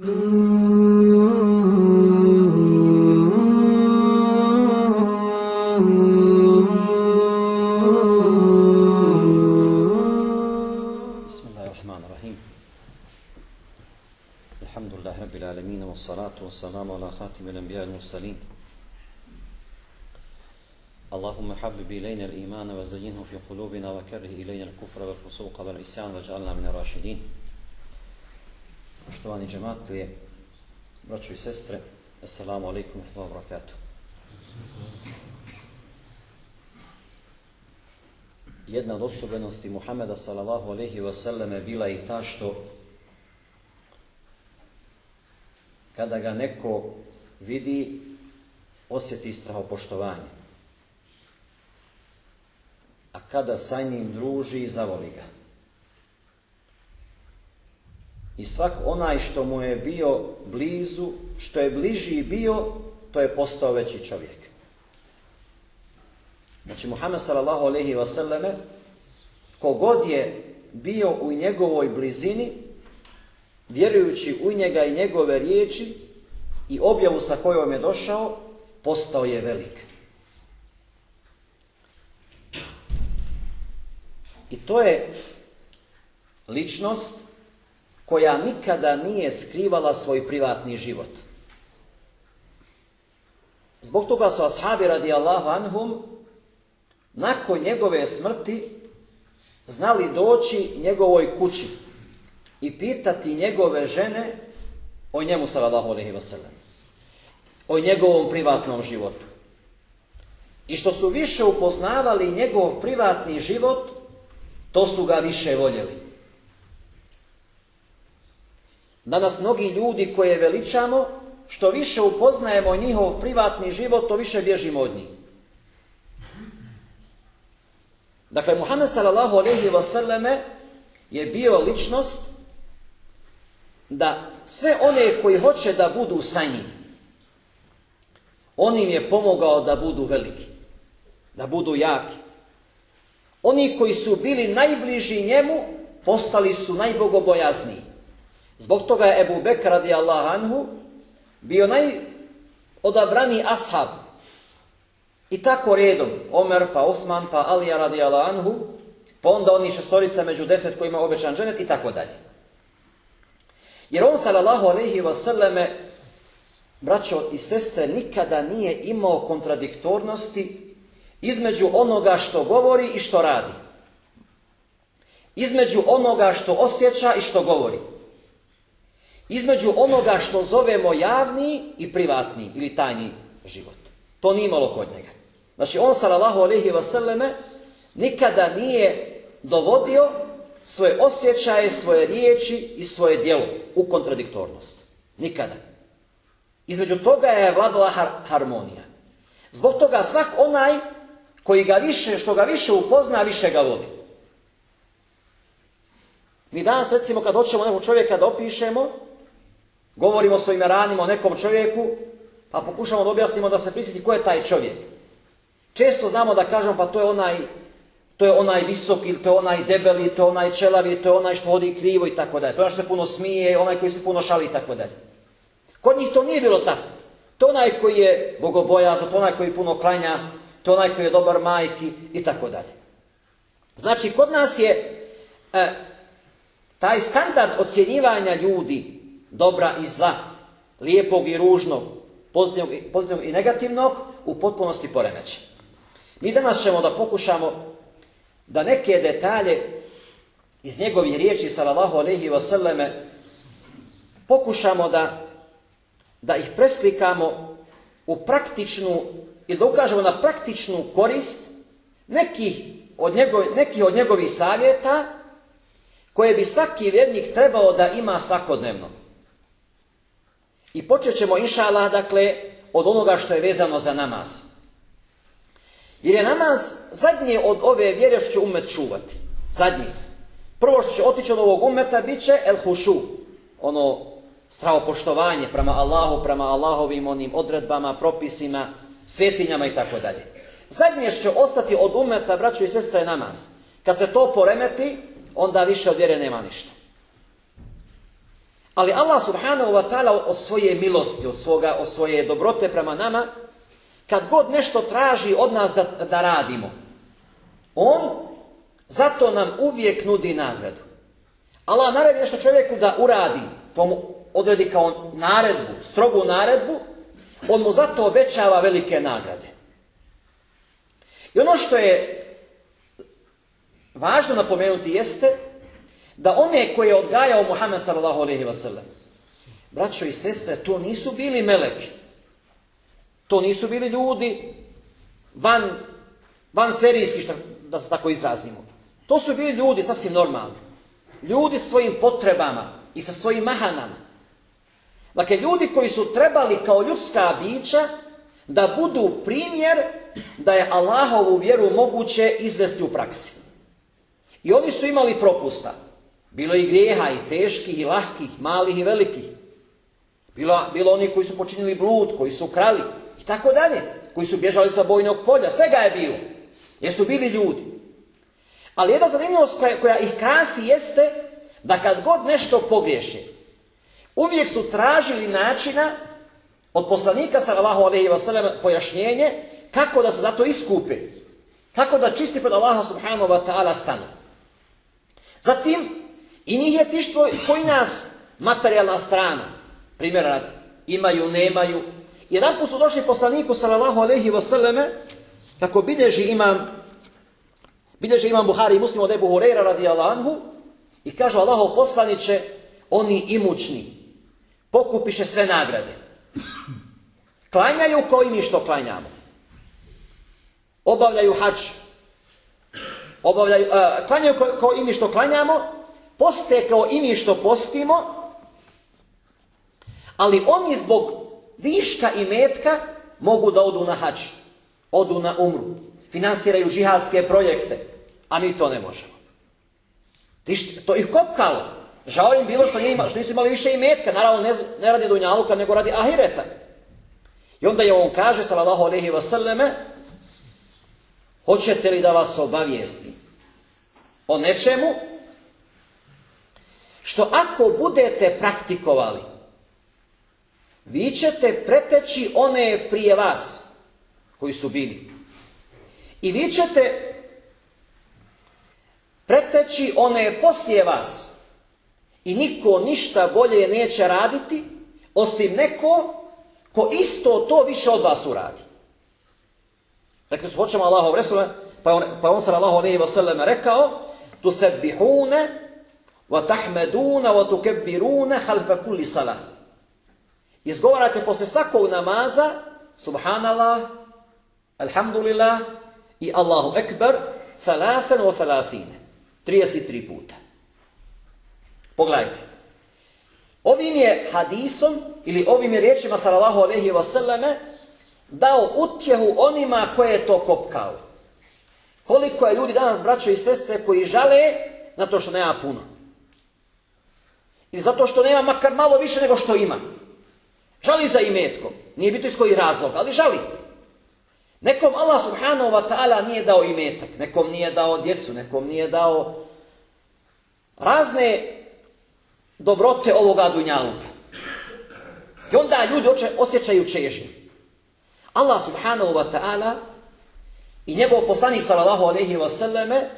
والصلاة والسلام على خاتم الأنبياء المرسلين اللهم حبب إلينا الإيمان وزينه في قلوبنا وكره إلينا الكفر والفسوق والعصيان واجعلنا من الراشدين. Poštovani džematlije, braćo i sestre, Assalamu alaikum wa barakatuh. Jedna od osobenosti Muhameda sallallahu alaihi wa sallam je bila i ta što kada ga neko vidi, osjeti strahopoštovanje. A kada sa njim druži, zavoli ga. I svak onaj što mu je bio blizu, što je bliži bio, to je postao veći čovjek. Znači Muhammed sallallahu alaihi wasallame, kogod je bio u njegovoj blizini, vjerujući u njega i njegove riječi i objavu sa kojom je došao, postao je velik. I to je ličnost koja nikada nije skrivala svoj privatni život. Zbog toga su ashabi radijallahu anhum nakon njegove smrti znali doći njegovoj kući i pitati njegove žene o njemu sallallahu alejhi ve. O njegovom privatnom životu. I što su više upoznavali njegov privatni život, to su ga više voljeli. Danas mnogi ljudi koje veličamo, što više upoznajemo njihov privatni život, to više bježimo od njih. Dakle, Muhammed sallallahu alaihi wasallame je bio ličnost da sve one koji hoće da budu sa njim, on im je pomogao da budu veliki, da budu jaki. Oni koji su bili najbliži njemu, postali su najbogobojazniji. Zbog toga je Ebu Bekr radijallahu anhu bio najodabraniji ashab. I tako redom, Omer, pa Uthman, pa Alija radijallahu anhu, pa onda oni šestorica među deset koji ima obećan dženet i tako dalje. Jer on, sallallahu alaihi wasallame, braćo i sestre, nikada nije imao kontradiktornosti između onoga što govori i što radi. Između onoga što osjeća i što govori. Između onoga što zovemo javni i privatni ili tajni život. To nije imalo kod njega. Znači on sallallahu alejhi ve selleme nikada nije dovodio svoje osjećaje, svoje riječi i svoje djelo u kontradiktornost. Nikada. Između toga je vladala har harmonija. Zbog toga svak onaj koji ga više, što ga više upozna, više ga voli. Mi danas recimo kad hoćemo nekog čovjeka da opišemo, govorimo svojim ranima o nekom čovjeku, pa pokušamo da objasnimo da se prisjeti ko je taj čovjek. Često znamo da kažemo pa to je onaj to je onaj visoki, to je onaj debeli, to je onaj čelavi, to je onaj što vodi krivo i tako dalje. To je onaj što se puno smije, onaj koji se puno šali i tako dalje. Kod njih to nije bilo tako. To je onaj koji je bogobojazan, to je onaj koji puno klanja, to je onaj koji je dobar majki i tako dalje. Znači, kod nas je e, taj standard ocjenjivanja ljudi, dobra i zla, lijepog i ružnog, pozitivnog, pozitivnog i negativnog, u potpunosti poremećen. Mi danas ćemo da pokušamo da neke detalje iz njegovih riječi sallallahu alejhi ve selleme pokušamo da da ih preslikamo u praktičnu i da ukažemo na praktičnu korist nekih od, njegov, nekih od njegovih savjeta koje bi svaki vjernik trebao da ima svakodnevno. I počet ćemo, inša dakle, od onoga što je vezano za namaz. Jer je namaz zadnje od ove vjere što će umet čuvati. Zadnji. Prvo što će otići od ovog umeta bit će el hušu. Ono stravopoštovanje prema Allahu, prema Allahovim onim odredbama, propisima, svjetinjama i tako dalje. Zadnje što će ostati od umeta, braćo i sestre, je namaz. Kad se to poremeti, onda više od vjere nema ništa. Ali Allah subhanahu wa ta'ala od svoje milosti, od, svoga, od svoje dobrote prema nama, kad god nešto traži od nas da, da radimo, On zato nam uvijek nudi nagradu. Allah naredi nešto čovjeku da uradi, to mu odredi kao naredbu, strogu naredbu, on mu zato obećava velike nagrade. I ono što je važno napomenuti jeste da one koje je odgajao Muhammed sallallahu alaihi wa sallam, braćo i sestre, to nisu bili meleki. To nisu bili ljudi van, van serijski, što, da se tako izrazimo. To su bili ljudi sasvim normalni. Ljudi s svojim potrebama i sa svojim mahanama. Dakle, ljudi koji su trebali kao ljudska bića da budu primjer da je Allahovu vjeru moguće izvesti u praksi. I oni su imali propusta. Bilo i grijeha, i teških, i lahkih, malih i velikih. Bilo, bilo oni koji su počinili blud, koji su krali, i tako dalje. Koji su bježali sa bojnog polja, svega je bilo. Jer su bili ljudi. Ali jedna zanimljivost koja, koja ih krasi jeste da kad god nešto pogriješi, uvijek su tražili načina od poslanika sallallahu alejhi ve sellem pojašnjenje kako da se zato iskupe. Kako da čisti pred Allaha subhanahu wa ta'ala stanu. Zatim, i njih je tištvo koji nas materijalna strana, primjer radi, imaju, nemaju. Jedan put su došli poslaniku sallallahu alejhi ve selleme kako bilježi imam bilježi imam Buhari i Muslim od Ebu Hureyra radijallahu anhu i kaže Allahov poslaniće oni imućni pokupiše sve nagrade. Klanjaju kao i mi što klanjamo. Obavljaju hač. Obavljaju, uh, klanjaju kao, kao i mi što klanjamo. Poste kao i mi što postimo. Ali oni zbog viška i metka mogu da odu na hač. Odu na umru. Finansiraju žihadske projekte. A mi to ne možemo. To ih kopkalo. Žao im bilo što, što nisu imali više i metka. Naravno ne, ne radi dunjaluka, nego radi ahireta. I onda je on kaže, sallallahu alaihi wasallame, hoćete li da vas obavijesti o nečemu što ako budete praktikovali, vi ćete preteći one prije vas koji su bili. I vi ćete preteći one poslije vas. I niko ništa bolje neće raditi, osim neko ko isto to više od vas uradi. Rekli su, hoćemo Allahov Resule, pa on, pa on sam alaihi wa sallam rekao, tu sebbihune, wa wa tukebbirune, halfa kulli salah. Izgovarate posle svakog namaza, subhanallah, alhamdulillah, i Allahu ekber, thalathan wa thalathine. 33 puta. Pogledajte. Ovim je hadisom, ili ovim je riječima sallallahu alaihi wasallame, dao utjehu onima koje je to kopkao. Koliko je ljudi danas, braćo i sestre, koji žale zato što nema puno. Ili zato što nema makar malo više nego što ima. Žali za imetkom. Nije bito iz koji razlog, ali žali. Nekom Allah subhanahu wa ta'ala nije dao imetak, nekom nije dao djecu, nekom nije dao razne dobrote ovoga dunjaluka. I onda ljudi osjećaju čežnje. Allah subhanahu wa ta'ala i njegov poslanik sallallahu alaihi wa sallame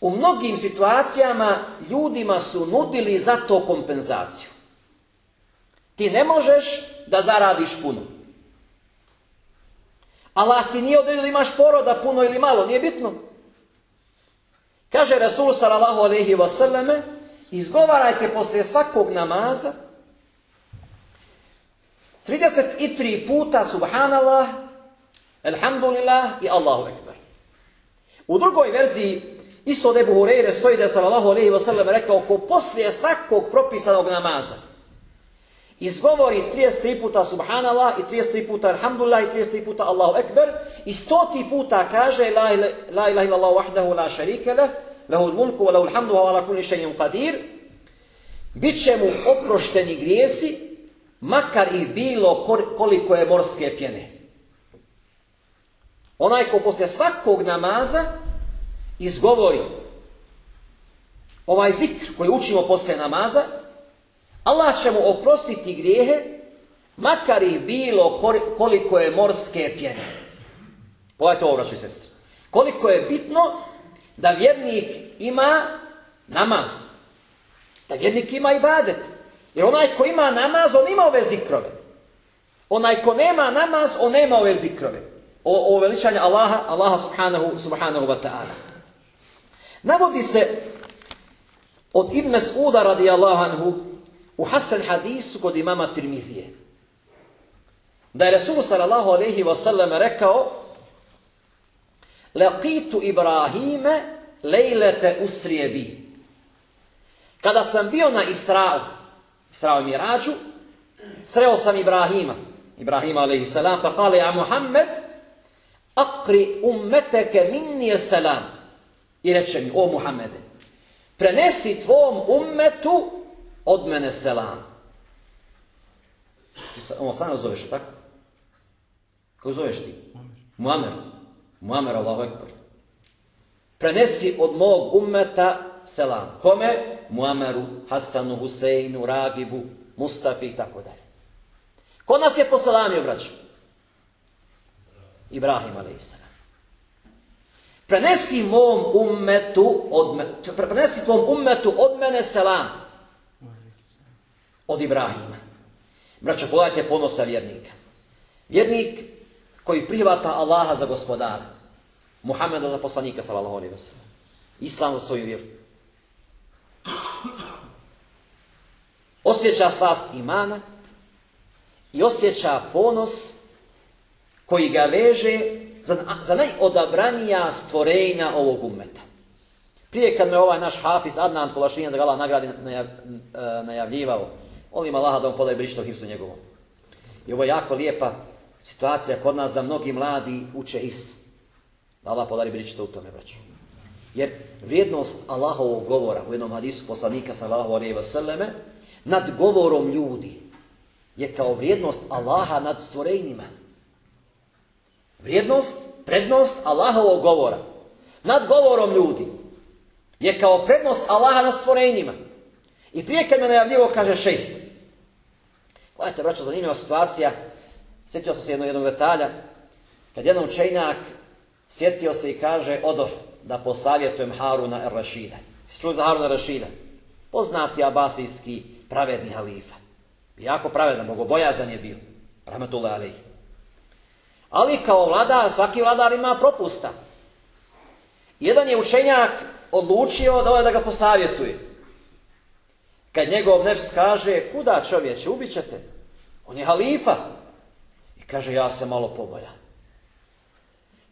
u mnogim situacijama ljudima su nudili za to kompenzaciju. Ti ne možeš da zaradiš puno. Allah ti nije odredio da imaš poroda puno ili malo, nije bitno. Kaže Rasul sallallahu alaihi wa sallame, izgovarajte poslije svakog namaza 33 puta subhanallah, alhamdulillah i Allahu ekber. U drugoj verziji isto od Ebu Hureyre stoji da je sallallahu alaihi wa sallam rekao ko poslije svakog propisanog namaza izgovori 33 puta subhanallah i 33 puta alhamdulillah i 33 puta Allahu ekber i stoti puta kaže la, la ilaha illallah wahdahu la sharika lah lahul mulku wa lahul hamdu wa ala kulli shay'in qadir biće mu oprošteni grijesi makar ih bilo koliko je morske pjene. Onaj ko poslije svakog namaza izgovori ovaj zikr koji učimo poslije namaza Allah će mu oprostiti grijehe, makar ih bilo koliko je morske pjene. Pogledajte ovo, braćo i sestri. Koliko je bitno da vjernik ima namaz. Da vjernik ima ibadet. Jer onaj ko ima namaz, on ima ove zikrove. Onaj ko nema namaz, on nema ove zikrove. O, o veličanje Allaha, Allaha subhanahu, subhanahu wa ta'ala. Navodi se od Ibn Mas'uda radijallahu anhu u Hasan hadisu kod imama Tirmizije. Da je Resul sallallahu alaihi wa sallam rekao Laqitu Ibrahime lejlete usrije bi. Kada sam bio na Israu, Israu Mirađu, sreo sam Ibrahima, Ibrahima alaihi salam, pa kale ja Muhammed, akri ummeteke minni salam. I reče mi, o Muhammede, prenesi tvom ummetu od mene selam. Ovo stvarno zoveš, tako? Kako zoveš ti? Muamer. Muamer, Allahu Ekber. Prenesi od mog ummeta selam. Kome? Muameru, Hasanu, Huseinu, Ragibu, Mustafi i tako dalje. Ko nas je poselamio, braćo? Ibrahim, a.s. Prenesi mom ummetu od mene, prenesi tvom ummetu od mene selam. Od Ibrahima. Braćo, pogledajte ponosa vjernika. Vjernik koji prihvata Allaha za gospodara. Muhammeda za poslanika, sallallahu alaihi Islam za svoju vjeru. Osjeća slast imana i osjeća ponos koji ga veže za, za najodabranija stvorenja ovog umeta. Prije kad me ovaj naš hafiz Adnan Kolašinjan za gala nagradi najav, e, najavljivao, molim Allaha da mu podaje njegovom. I ovo je jako lijepa situacija kod nas da mnogi mladi uče hifs. Da Allah podari brišto u tome, braću. Jer vrijednost Allahovog govora u jednom hadisu poslanika sallahu alaihi wasallame nad govorom ljudi je kao vrijednost Allaha nad stvorenjima. Vrijednost, prednost Allahovog govora nad govorom ljudi je kao prednost Allaha nad stvorenjima. I prije kad me najavljivo kaže šejh. Gledajte, braćo, zanimljiva situacija. Sjetio sam se jednog, jednog detalja. Kad jedan učenjak sjetio se i kaže, odo, da posavjetujem Haruna er-Rašida. Čuli za Haruna rašida Poznati abasijski pravedni halifa. Jako pravedan, bogobojazan je bio. Rahmetullah alihi. Ali kao vladar, svaki vladar ima propusta. Jedan je učenjak odlučio da da ga posavjetuje. Kad njegov nefs kaže, kuda čovječe, ubit ćete. On je halifa. I kaže, ja se malo poboja.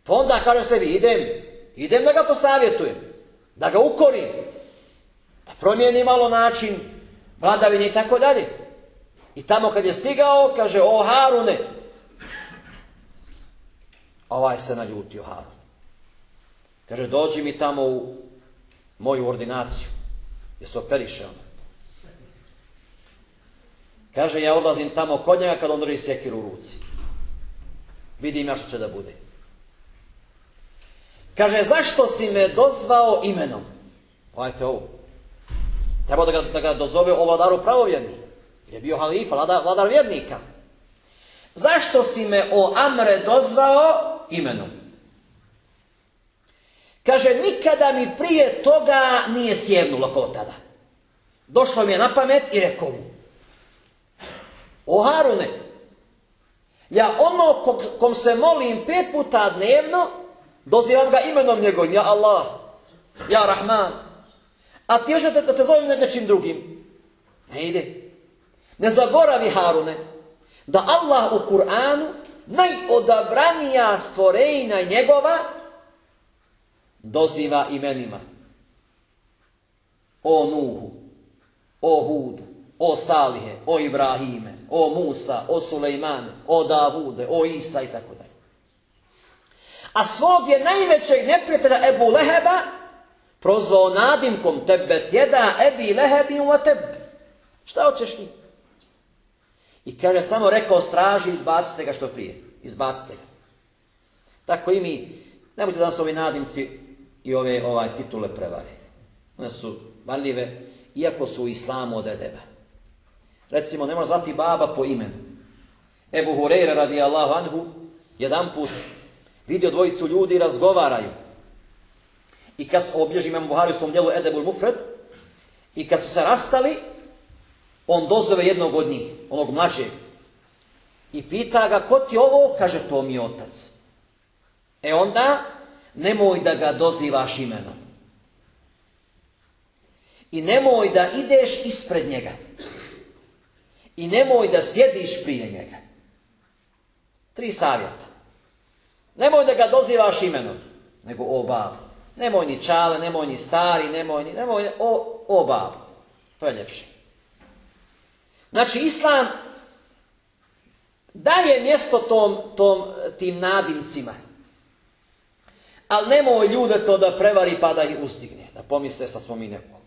Pa onda kaže sebi, idem, idem da ga posavjetujem. Da ga ukorim. Da promijeni malo način vladavine i tako dalje. I tamo kad je stigao, kaže, o Harune, ovaj se naljutio Harun. Kaže, dođi mi tamo u moju ordinaciju, gdje se operiše. Kaže, ja odlazim tamo kod njega kad on drži sekiru u ruci. Vidim ja što će da bude. Kaže, zašto si me dozvao imenom? Pogledajte ovo. Treba da ga, da ga dozove o vladaru pravovjerni. Je bio halifa, vladar vjernika. Zašto si me o Amre dozvao imenom? Kaže, nikada mi prije toga nije sjevnulo kao tada. Došlo mi je na pamet i rekao mu, o Harune, ja ono kom se molim pet puta dnevno, dozivam ga imenom njegovim, ja Allah, ja Rahman. A ti još da te zovem nečim drugim. Ne ide. Ne zaboravi Harune, da Allah u Kur'anu najodabranija stvorenja njegova doziva imenima. O Nuhu, o Hudu, o Salihe, o Ibrahime, o Musa, o Sulejmane, o Davude, o Isa i tako dalje. A svog je najvećeg neprijatelja Ebu Leheba prozvao nadimkom tebe tjeda Ebi Lehebin u tebe. Šta hoćeš ti? I kaže, samo rekao straži, izbacite ga što prije. Izbacite ga. Tako i mi, nemojte da nas ovi nadimci i ove ovaj titule prevare. One su varljive, iako su u islamu od edeba. Recimo, ne može zvati baba po imenu. Ebu Hureyre radi Allahu anhu, jedan put vidio dvojicu ljudi i razgovaraju. I kad obilježi imam Buhari u svom djelu Edebul Mufred, i kad su se rastali, on dozove jednog od njih, onog mlađeg. I pita ga, ko ti ovo? Kaže, to mi je otac. E onda, nemoj da ga dozivaš imenom. I nemoj da ideš ispred njega. I nemoj da sjediš prije njega. Tri savjeta. Nemoj da ga dozivaš imenom, nego o babu. Nemoj ni čale, nemoj ni stari, nemoj ni, nemoj, o, o babu. To je ljepše. Znači, Islam daje mjesto tom, tom, tim nadimcima. Ali nemoj ljude to da prevari pa da ih ustigne. Da pomisle sa smo mi neko.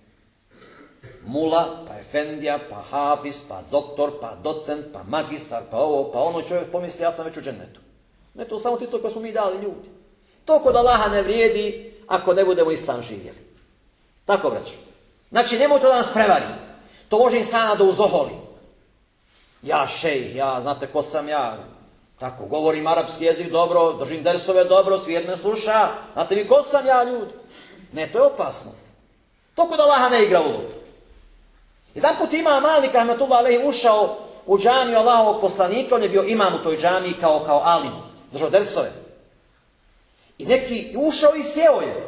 Mula, pa efendija, pa hafiz, pa doktor, pa docent, pa magistar, pa ovo, pa ono čovjek pomisli ja sam već u džennetu. Ne to samo titul koji smo mi dali ljudi. To kod Allaha ne vrijedi ako ne budemo islam živjeli. Tako braću. Znači nemoj to da nas prevari. To može insana da uzoholi. Ja šej, ja, znate ko sam ja, tako, govorim arapski jezik dobro, držim dersove dobro, svijet me sluša, znate vi ko sam ja ljudi? Ne, to je opasno. To kod Allaha ne igra ulogu. Jedan put ima Malik Ahmetullah Alehi ušao u džamiju Allahovog poslanika, on je bio imam u toj džamiji kao, kao alim, držao dersove. I neki ušao i sjeo je.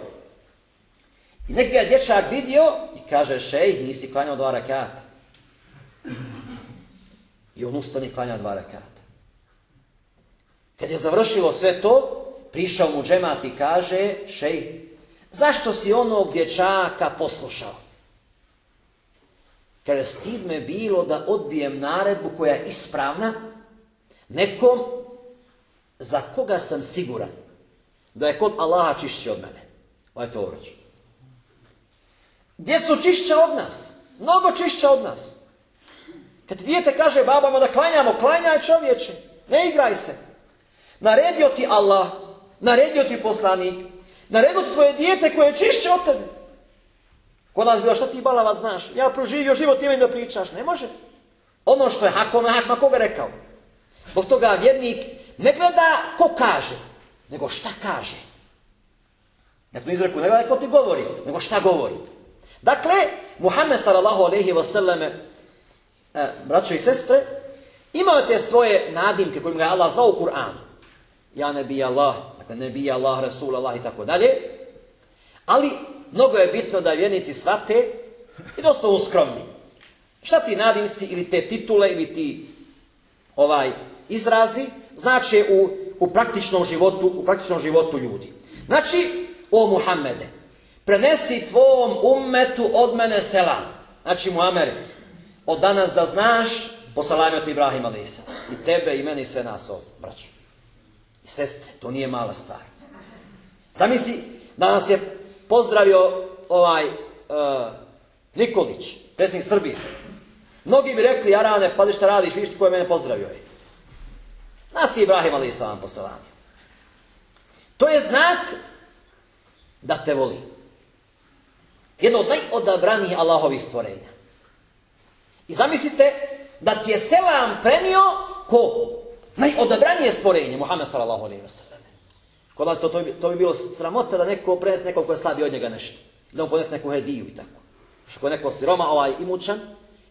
I neki ga dječak vidio i kaže, šej, nisi klanjao dva rakata. I on ustane klanja dva rakata. Kad je završilo sve to, prišao mu džemat i kaže, šej, zašto si onog dječaka poslušao? Kaže, stid me bilo da odbijem naredbu koja je ispravna nekom za koga sam siguran da je kod Allaha čišće od mene. Ovo to obraću. Djecu čišća od nas. Mnogo čišća od nas. Kad dijete kaže babama da klanjamo, klanjaj čovječe. Ne igraj se. Naredio ti Allah, naredio ti poslanik, naredio ti tvoje dijete koje je čišće od tebe. Kod nas bilo, što ti balava znaš? Ja proživio život ime da pričaš. Ne može. Ono što je hakom, hakma koga rekao. Zbog toga vjernik ne gleda ko kaže, nego šta kaže. Dakle, izreku ne gleda ko ti govori, nego šta govori. Dakle, Muhammed sallallahu alaihi wasallam, e, braćo i sestre, imao te svoje nadimke kojim ga je Allah zvao u Kur'anu. Ja ne bi Allah, dakle ne bi Allah, Rasul Allah i tako dalje. Ali mnogo je bitno da vjernici shvate i dosta uskromni. Šta ti nadimci ili te titule ili ti ovaj izrazi znači u, u praktičnom životu, u praktičnom životu ljudi. Znači, o Muhammede, prenesi tvom ummetu od mene selam. Znači, Muhammed, od danas da znaš, posalami od Ibrahim Alisa. I tebe, i mene, i sve nas ovdje, braću. I sestre, to nije mala stvar. Zamisli, da nas je pozdravio ovaj uh, Nikolić, predsjednik Srbije. Mnogi bi rekli, Arane, pa šta radiš, ti ko je mene pozdravio je. Nas je Ibrahim ali sam poselamio. To je znak da te voli. Jedno od najodabranijih Allahovih stvorenja. I zamislite da ti je selam prenio ko? Najodabranije stvorenje, Muhammed sallallahu alaihi wa sallam. Kod to, to, to bi bilo sramota da neko prenese nekog ko je od njega nešto. Da mu ponese neku hediju i tako. Još ako je neko siroma ovaj imućan,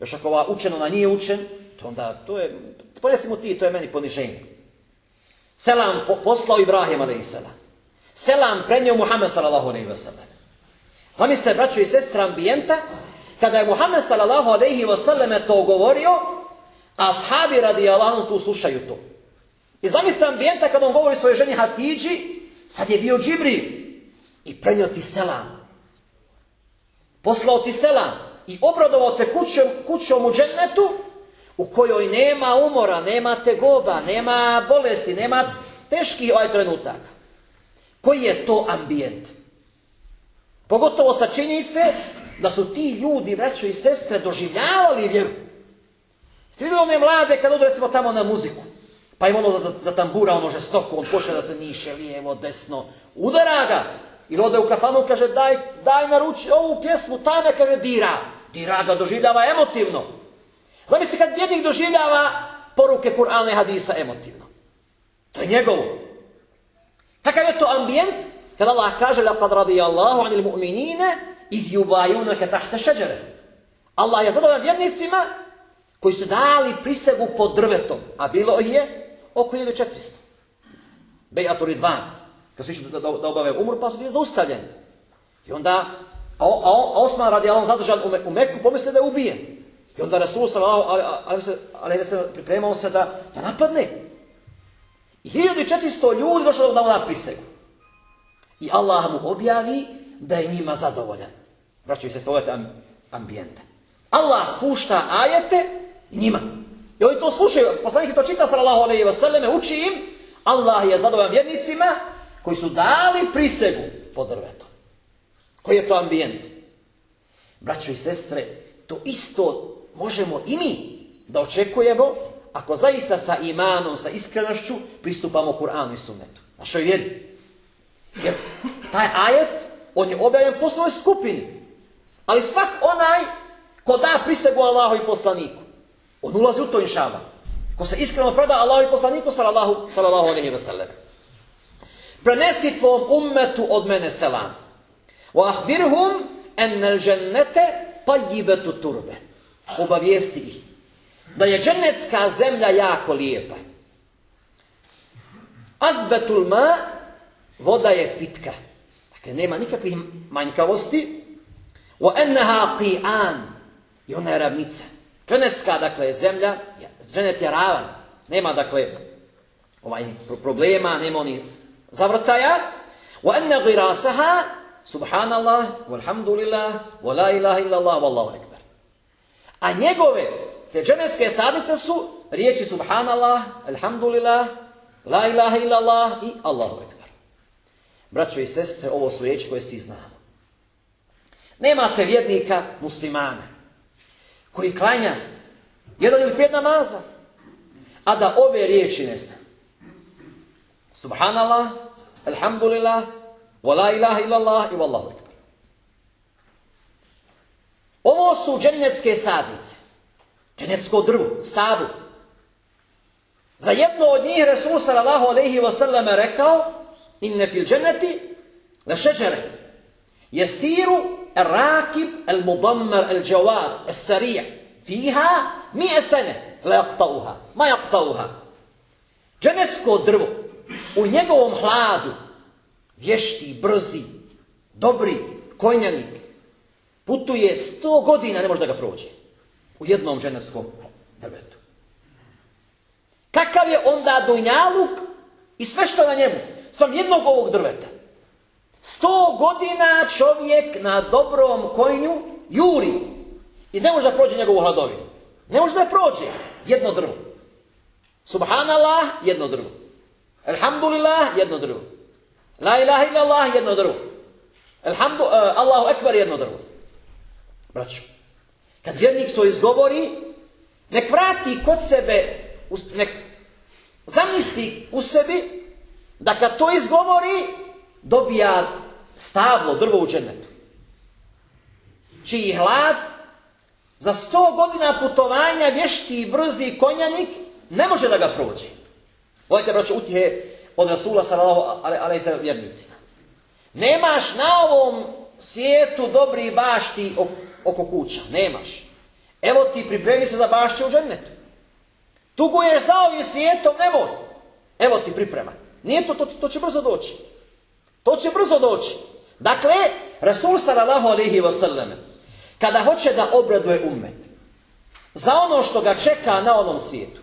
još ako ovaj učen, ona nije učen, to onda, to je, ponesi mu ti, to je meni poniženje. Selam po, poslao Ibrahim a.s. Selam prenio Muhammed sallallahu alaihi sallam. Zamislite, braćo i sestra, ambijenta, kada je Muhammed sallallahu alaihi wa sallam to govorio, ashabi radi Allahom tu slušaju to. I zamislite ambijenta kada on govori svojoj ženi Hatidži, sad je bio Džibril i prenio ti selam. Poslao ti selam i obradovao te kućom, kućom u džennetu u kojoj nema umora, nema tegoba, nema bolesti, nema teških ovaj trenutaka. Koji je to ambijent? Pogotovo sa činjice da su ti ljudi, braćo i sestre, doživljavali vjeru. Ste vidjeli one mlade kad odu recimo tamo na muziku, pa im ono za, tambura, ono žestoko, on počne da se niše lijevo, desno, udara ga. Ili ode u kafanu, kaže daj, daj naruči ovu pjesmu, taj me, kaže dira. Dira ga doživljava emotivno. Zamisli kad vjednik doživljava poruke Kur'ana i Hadisa emotivno. To je njegovo. Kakav je to ambijent? Kad Allah kaže, laqad radijallahu anil mu'minine, iz jubajunaka tahta šeđere. Allah je zadovoljan vjernicima koji su dali prisegu pod drvetom, a bilo je oko 1400. Bejatu Ridvan, kad su išli da, da, obave umru, pa su bili zaustavljeni. I onda, a, a, a Osman radi Allah zadržan u, me, u Meku, pomisle da je ubijen. I onda Rasul sam, ali se pripremao se da, da napadne. I 1400 ljudi došlo da mu da prisegu. I Allah mu objavi da je njima zadovoljan. Vraćaju se stvoljate ambijente. Allah spušta ajete njima. I oni to slušaju, poslanik to čita sallallahu alejhi ve selleme, uči im, Allah je zadovoljan vjernicima koji su dali prisegu pod drvetom. Koji je to ambijent? Braćo i sestre, to isto možemo i mi da očekujemo ako zaista sa imanom, sa iskrenošću pristupamo Kur'anu i sunnetu. Našoj vjeri. Jer taj ajet, on je objavljen po svojoj skupini. Ali svak onaj ko da prisegu Allahu i poslaniku, on ulazi u to inšama. Ko se iskreno preda Allahu i poslaniku, sallallahu, sallallahu alaihi wa sallam. Prenesi tvom ummetu od mene selam. Wa ahbirhum ennel džennete tajibetu turbe. Obavijesti ih da je džennetska zemlja jako lijepa. Azbetul ma, voda je pitka. Dakle, nema nikakvih manjkavosti. Wa enneha qi'an. I ona je ravnica. Dženecka, dakle, zemlja, dženet je ravan. Nema, dakle, ovaj problema, nema oni zavrtaja. Wa enne girasaha, subhanallah, walhamdulillah, wa la ilaha illallah, wallahu ekber. A njegove, te dženecke sadnice su riječi subhanallah, alhamdulillah, la ilaha illallah i Allahu ekber. Braćo i sestre, ovo su riječi koje svi znamo. Nemate vjernika muslimana koji klanja jedan ili pet namaza, a da ove riječi ne zna. Subhanallah, alhamdulillah, wa la ilaha illallah i wallahu ekber. Ovo su dženecke sadnice. Dženecko drvo, stavu. Za jedno od njih Resul sallallahu alaihi wa sallam rekao inne fil dženeti la šeđere jesiru الراكب المضمر الجواد السريع فيها مئة سنة لا يقطعها ما يقطعها Dženecko drvo u njegovom hladu vješti, brzi, dobri, konjanik putuje sto godina, ne može da ga prođe u jednom dženeckom drvetu. Kakav je onda dojnjaluk i sve što je na njemu? Svam jednog ovog drveta. Sto godina čovjek na dobrom konju juri i ne može da prođe njegovu hladovinu. Ne može da prođe jedno drvo. Subhanallah, jedno drvo. Alhamdulillah, jedno drvo. La ilaha illallah, jedno drvo. Alhamdu, uh, Allahu ekber, jedno drvo. Braćo, kad vjernik to izgovori, nek vrati kod sebe, nek zamisli u sebi, da kad to izgovori, dobija stablo, drvo u džennetu. Čiji hlad za sto godina putovanja vješti i brzi konjanik ne može da ga prođe. Volite, braću, utjehe od Rasula sallallahu alaihi sallam vjernicima. Nemaš na ovom svijetu dobri bašti oko kuća. Nemaš. Evo ti pripremi se za bašće u džennetu. Tuguješ za ovim svijetom, nemoj. Evo ti priprema. Nije to, to će brzo doći. To će brzo doći. Dakle, Rasul sallallahu alaihi wa sallam, kada hoće da obraduje ummet, za ono što ga čeka na onom svijetu,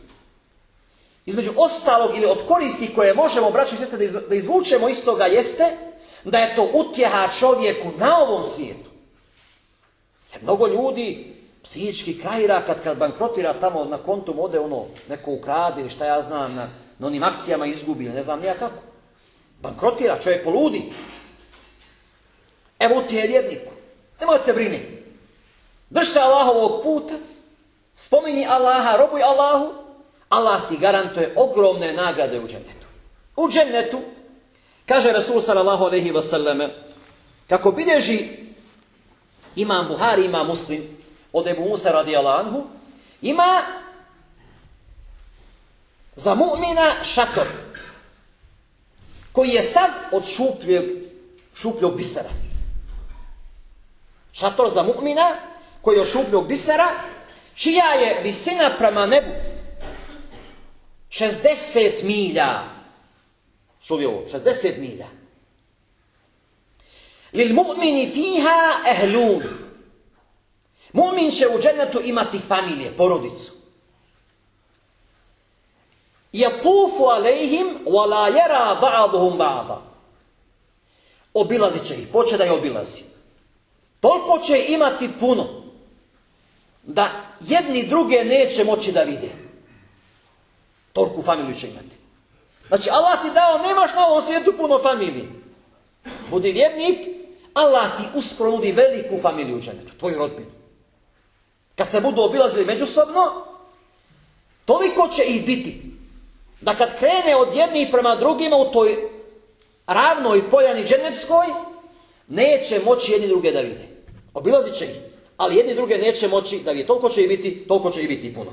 između ostalog ili od koristi koje možemo, braći i da izvučemo iz toga jeste da je to utjeha čovjeku na ovom svijetu. Jer mnogo ljudi psihički krajira kad, kad bankrotira tamo na kontu ode ono, neko ukradi ili šta ja znam, na, na onim akcijama izgubi, ne znam nija kako. Bankrotira, čovjek poludi. Evo ti je vjerniku. Nemojte brini. Drž se Allahovog puta, spomini Allaha, robuj Allahu, Allah ti garantuje ogromne nagrade u džennetu. U džennetu, kaže Rasul sallallahu alaihi wa sallam, kako bilježi imam Buhari, imam Muslim, od Ebu Musa radijallahu anhu, ima za mu'mina šator koji je sav od šupljeg, šupljog bisera. Šator za mu'mina koji je od šupljog bisera čija je visina prema nebu 60 milja. Čuli ovo, 60 milja. Lil mu'mini fiha ehlun. Mu'min će u džennetu imati familije, porodicu. Jatufu alejhim wa la yara ba'da. Obilazit će ih, poče da je obilazi. Toliko će imati puno da jedni druge neće moći da vide. Toliko familiju će imati. Znači Allah ti dao, nemaš na ovom svijetu puno familije. Budi vjernik, Allah ti uskoro nudi veliku familiju u dženetu, tvoju rodbinu. Kad se budu obilazili međusobno, toliko će ih biti. Da kad krene od jednih prema drugima u toj ravnoj poljani dženetskoj, neće moći jedni druge da vide. Obilazit će ih, ali jedni druge neće moći da vide. Toliko će ih biti, toliko će ih biti puno.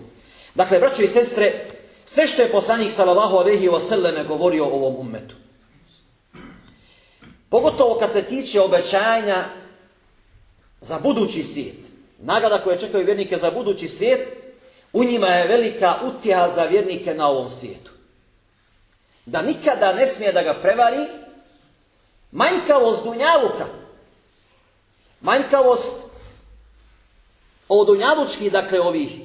Dakle, braćo i sestre, sve što je poslanik sallallahu alejhi ve selleme govorio o ovom ummetu. Pogotovo kad se tiče obećanja za budući svijet. Nagrada koje čekaju vjernike za budući svijet, u njima je velika utjeha za vjernike na ovom svijetu. Da nikada ne smije da ga prevari manjkavost dunjaluka. Manjkavost od dunjalučkih, dakle, ovih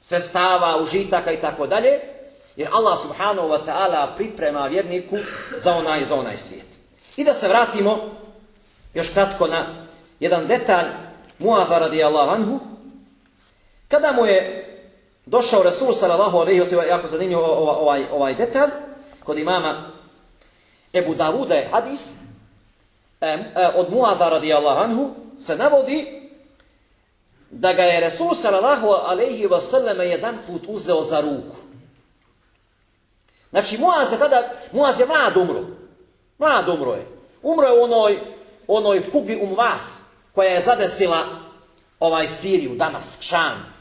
sredstava, užitaka i tako dalje, jer Allah subhanahu wa ta'ala priprema vjerniku za onaj, za onaj svijet. I da se vratimo još kratko na jedan detalj Muaza radijallahu anhu, kada mu je došao Rasul sallallahu alaihi wa sallam, jako zanimljiv ovaj, ovaj detalj, kod imama Ebu Davuda je hadis, e, od Muaza radijallahu anhu se navodi da ga je Resul sallallahu alaihi wa sallam jedan put uzeo za ruku. Znači Muaz je tada, Muaz je mlad umro. Mlad umro je. Umro je u onoj, onoj kugi um vas koja je zadesila ovaj Siriju, Damask, Šam.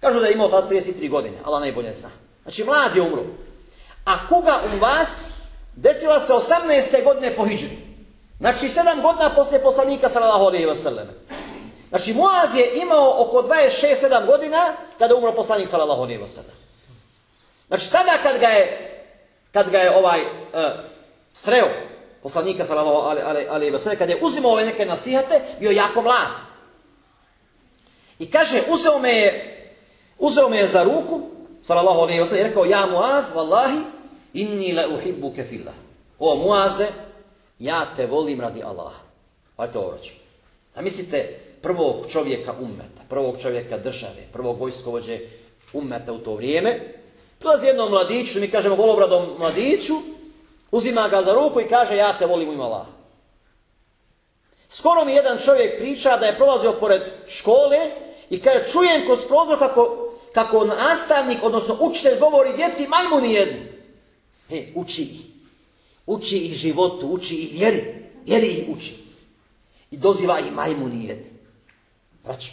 Kažu da je imao tada 33 godine, ali najbolje zna. Znači mlad je umro. A kuga um vas desila se 18. godine po Hidžri. Znači 7 godina poslije poslanika sallallahu alaihi wa sallam. Znači Muaz je imao oko 26-7 godina kada umro poslanik sallallahu alejhi ve sellem. Znači tada kad ga je kad ga je ovaj uh, sreo poslanika sallallahu alejhi ve sellem kad je uzimao ove neke nasihate, bio jako mlad. I kaže uzeo me je uzeo me je za ruku sallallahu alejhi ve sellem i rekao ja Muaz wallahi inni la uhibbuka fillah. O Muaze, ja te volim radi Allaha. Ajte ovo reći. A mislite, prvog čovjeka ummeta, prvog čovjeka države, prvog vojskovođe ummeta u to vrijeme, prilazi jednom mladiću, mi kažemo golobradom mladiću, uzima ga za ruku i kaže ja te volim u Allah. Skoro mi jedan čovjek priča da je prolazio pored škole i kaže čujem kroz prozor kako, kako nastavnik, odnosno učitelj govori djeci majmuni jedni. E, uči ih. Uči ih životu, uči ih vjeri. Vjeri ih uči. I doziva ih majmuni jedni. Braći,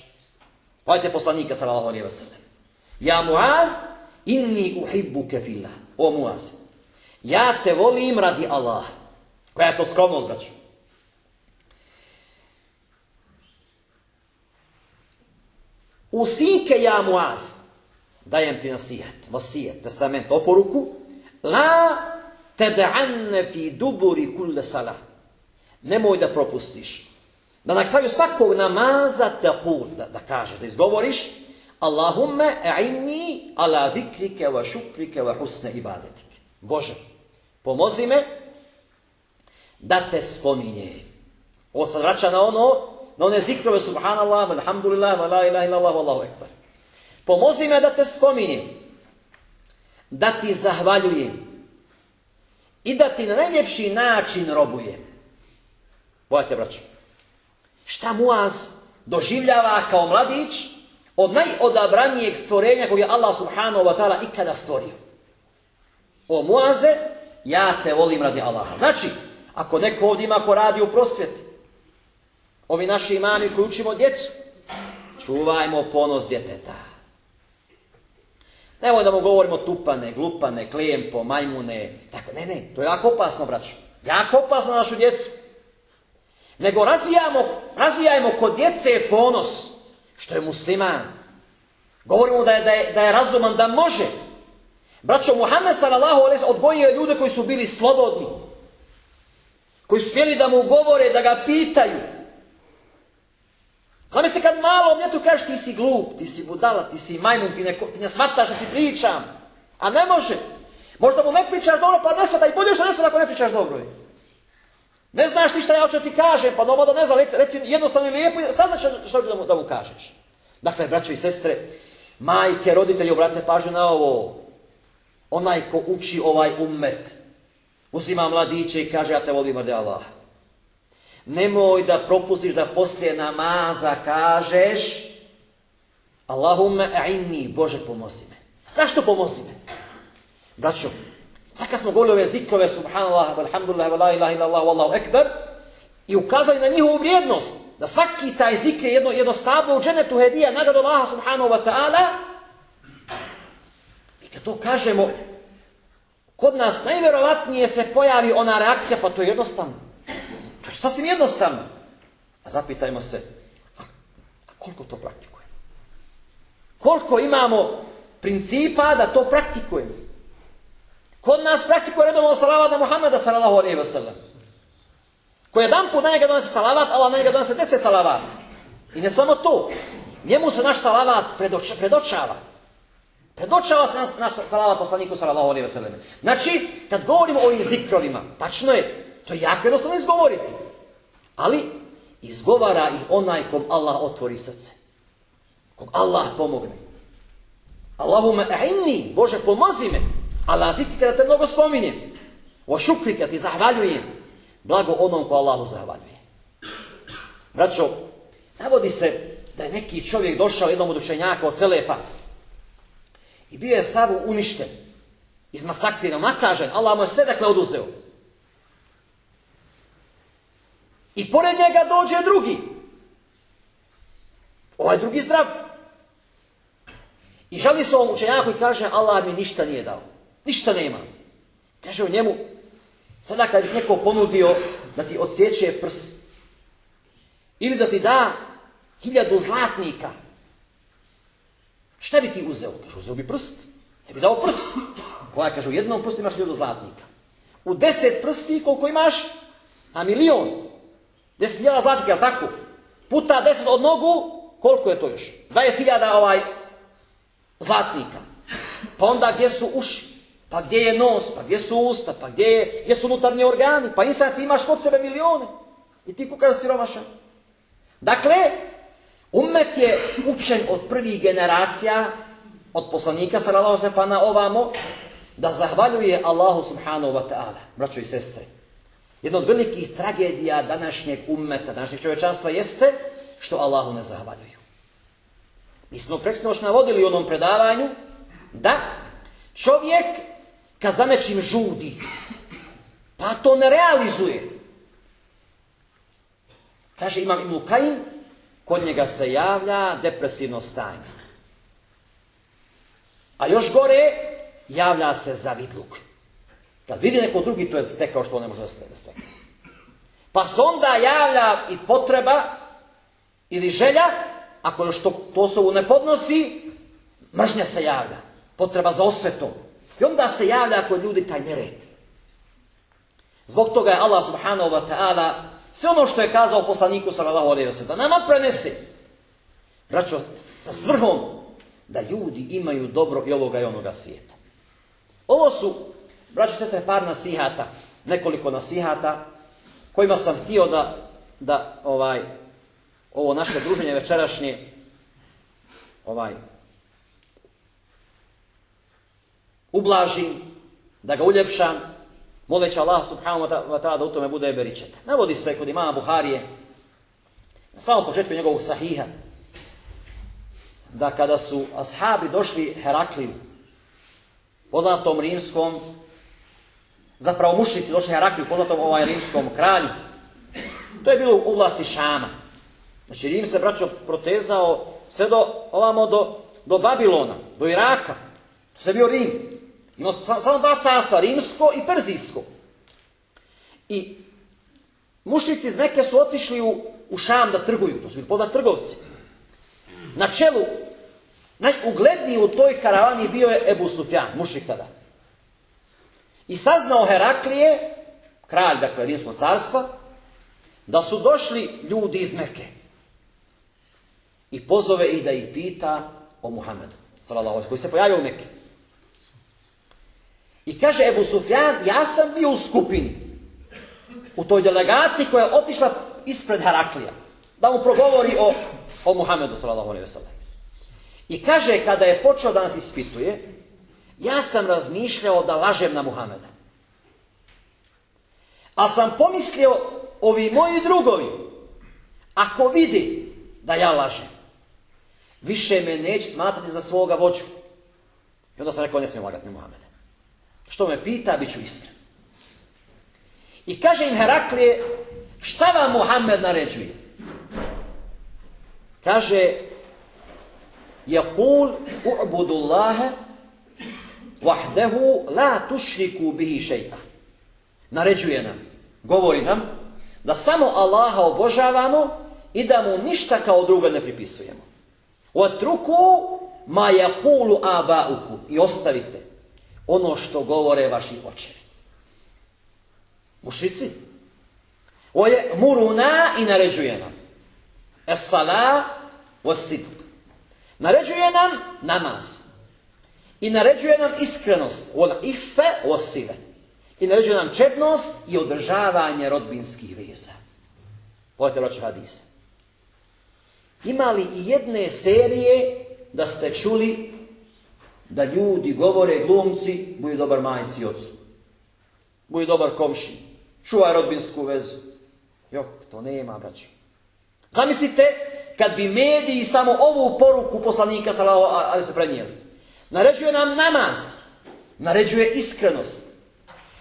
pojete poslanika sallallahu alaihi wa sallam. Ja Muaz, inni uhibbuke fillah. O Muaz, ja te volim radi Allah. Koja je to skromnost, braći? Usike ja Muaz, dajem ti nasijet, vasijet, testament, oporuku, la teda'anne fi duburi kulle salah. Nemoj da propustiš da na kraju svakog namaza taqul, da, da kaže, da izgovoriš Allahumme a'inni ala zikrike wa šukrike wa husne ibadetike. Bože, pomozi me da te spominje. Ovo se vraća na ono, na one zikrove subhanallah, alhamdulillah, la ilaha illallah, wallahu ekbar. Pomozi me da te spominjem, da ti zahvaljujem i da ti na najljepši način robujem. Bojate, braći. Šta Muaz doživljava kao mladić od najodabranijeg stvorenja kog je Allah subhanahu wa ta'ala ikada stvorio. O Muaze, ja te volim radi Allaha. Znači, ako neko ovdje ima ko radi u prosvjeti, ovi naši imami koji učimo djecu, čuvajmo ponos djeteta. Nemoj da mu govorimo tupane, glupane, klijempo, majmune, tako, ne, ne, to je jako opasno, braćo. Jako opasno na našu djecu. Nego razvijamo, razvijajmo kod djece ponos, što je musliman. Govorimo da je, da je, da je razuman, da može. Braćo, Muhammed sallallahu alaihi odgojio je ljude koji su bili slobodni. Koji su smjeli da mu govore, da ga pitaju. Zamislite kad malo djetu kažeš ti si glup, ti si budala, ti si majmun, ti ne, ti ne shvataš da ti pričam. A ne može. Možda mu ne pričaš dobro, pa ne shvata i bolje što ne shvata ako ne pričaš dobro. Ne znaš ti šta ja hoću ti kažem, pa dobro da ne zna, reci, jednostavno i lijepo, sad znaš što da mu, da mu kažeš. Dakle, braćo i sestre, majke, roditelji, obratite pažnju na ovo. Onaj ko uči ovaj ummet, uzima mladiće i kaže, ja te volim, radi Allah. Nemoj da propustiš da poslije namaza kažeš Allahumme a'inni, Bože pomozi me. Zašto pomozi me? Braćo, sad kad smo govorili ove zikrove, subhanallah, alhamdulillah, la ilaha illallah, wallahu ekber, i ukazali na njihovu vrijednost, da svaki taj zikr je jedno, jedno stablo u dženetu hedija, nagradu Allaha subhanahu wa ta'ala, i kad to kažemo, kod nas najvjerovatnije se pojavi ona reakcija, pa to je jednostavno. Sasvim jednostavno. A zapitajmo se, a, koliko to praktikujemo? Koliko imamo principa da to praktikujemo? Kod nas praktikuje redovno salavat na Muhammeda sallallahu alaihi wa sallam. Ko jedan put na njega donese salavat, Allah na njega donese deset salavat. I ne samo to. Njemu se naš salavat predočava. Predočava se naš, naš salavat poslaniku sallallahu alaihi wa sallam. Znači, kad govorimo o ovim zikrovima, tačno je, to je jako jednostavno izgovoriti. Ali, izgovara ih onaj kom Allah otvori srce. Kog Allah pomogne. Allahume a'inni, Bože pomozi me. Allah kada te mnogo spominjem. O šukri ti zahvaljujem. Blago onom ko Allahu zahvaljuje. Braćo, navodi se da je neki čovjek došao jednom od učenjaka od Selefa i bio je savu uništen, izmasakriran, nakažen, Allah mu je sve dakle oduzeo. I pored njega dođe drugi. Ovaj drugi zdrav. I žali se ovom učenjaku i kaže Allah mi ništa nije dao. Ništa nema. Kaže u njemu, sada kad bi neko ponudio da ti osjeće prs ili da ti da hiljadu zlatnika, šta bi ti uzeo? Kaže, uzeo bi prst. Ne bi dao prst. Koja kaže, u jednom prstu imaš hiljadu zlatnika. U deset prsti koliko imaš? A milion. Deset hiljada zlatnika, tako? Puta deset od nogu, koliko je to još? 20 hiljada ovaj zlatnika. Pa onda gdje su uši? Pa gdje je nos? Pa gdje su usta? Pa gdje, je, gdje su unutarnji organi? Pa insan ti imaš kod sebe milione. I ti kuka siromašan. Dakle, umet je učen od prvih generacija, od poslanika, sallallahu se pa na ovamo, da zahvaljuje Allahu subhanahu wa ta'ala, braćo i sestre. Jedna od velikih tragedija današnjeg ummeta, današnjeg čovječanstva jeste što Allahu ne zahvaljuju. Mi smo preksnoć navodili u onom predavanju da čovjek kad za nečim žudi, pa to ne realizuje. Kaže imam Ibn Kajim, kod njega se javlja depresivno stanje. A još gore, javlja se zavidluk. Kad vidi neko drugi, to je stekao što on ne može da stekne. Pa se onda javlja i potreba ili želja, ako još to, to osobu ne podnosi, mržnja se javlja. Potreba za osvetom. I onda se javlja kod ljudi taj nered. Zbog toga je Allah subhanahu wa ta'ala sve ono što je kazao poslaniku sallallahu alejhi ve da nama prenese. Braćo, sa svrhom da ljudi imaju dobro i ovoga i onoga svijeta. Ovo su, braćo sestre, par nasihata, nekoliko nasihata, kojima sam htio da, da ovaj, ovo naše druženje večerašnje ovaj, ublažim, da ga uljepšam, moleći Allah subhanahu wa ta'ala da u tome bude beričeta. Navodi se kod imama Buharije, na samom početku njegovog sahiha, da kada su ashabi došli Herakliju, poznatom rimskom, zapravo mušnici došli Herakliju, poznatom ovaj rimskom kralju, to je bilo u vlasti Šama. Znači Rim se, braćo, protezao sve do, ovamo do, do Babilona, do Iraka. To je bio Rim. Imao samo dva carstva, rimsko i perzijsko. I mušnici iz Mekke su otišli u, u Šam da trguju, to su bili poznati trgovci. Na čelu, najugledniji u toj karavani bio je Ebu Sufjan, mušnik tada. I saznao Heraklije, kralj, dakle, Rimskog carstva, da su došli ljudi iz Meke. I pozove ih da ih pita o Muhammedu, koji se pojavio u Mekke. I kaže Ebu Sufjan, ja sam bio u skupini, u toj delegaciji koja je otišla ispred Heraklija, da mu progovori o, o Muhammedu, sallallahu I kaže, kada je počeo da nas ispituje, ja sam razmišljao da lažem na Muhameda. A sam pomislio, ovi moji drugovi, ako vidi da ja lažem, više me neće smatrati za svoga vođu. I onda sam rekao, ne smijem lagati na Muhameda. Što me pita, bit ću iskren. I kaže im Heraklije, šta vam Muhammed naređuje? Kaže, Jakul u'budu Allahe wahdehu la tušriku bihi šeita. Naređuje nam, govori nam, da samo Allaha obožavamo i da mu ništa kao drugo ne pripisujemo. Otruku ma jakulu abauku i ostavite ono što govore vaši očevi. Mušici. O je muruna i naređuje nam. Es sala Naređuje nam namaz. I naređuje nam iskrenost. Ona ife osile. I naređuje nam četnost i održavanje rodbinskih veza. Pogledajte loče hadise. Ima li i jedne serije da ste čuli da ljudi govore glumci, budu dobar majci i ocu. Budu dobar komši. Čuvaj rodbinsku vezu. Jok, to nema, braću. Zamislite kad bi mediji samo ovu poruku poslanika ali se prenijeli. Naređuje nam namaz. Naređuje iskrenost.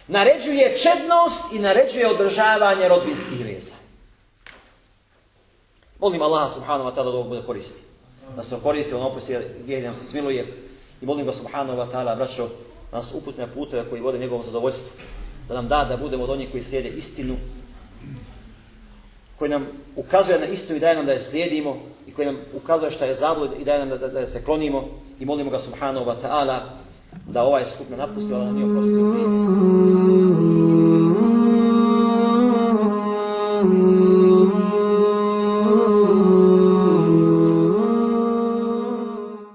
Naređuje čednost i naređuje održavanje rodbinskih veza. Molim Allah subhanahu wa ta'ala da ovo bude koristi. Da se koristi, on oprosti gdje nam se smiluje. I molim ga subhanahu wa ta'ala, braćo, da nas uputne puteve koji vode njegovom zadovoljstvu. Da nam da da budemo od onih koji slijede istinu, koji nam ukazuje na istinu i daje nam da je slijedimo i koji nam ukazuje što je zablud i daje nam da, da, se klonimo i molimo ga subhanahu wa ta'ala da ovaj skup ne napusti, da nam nije oprostio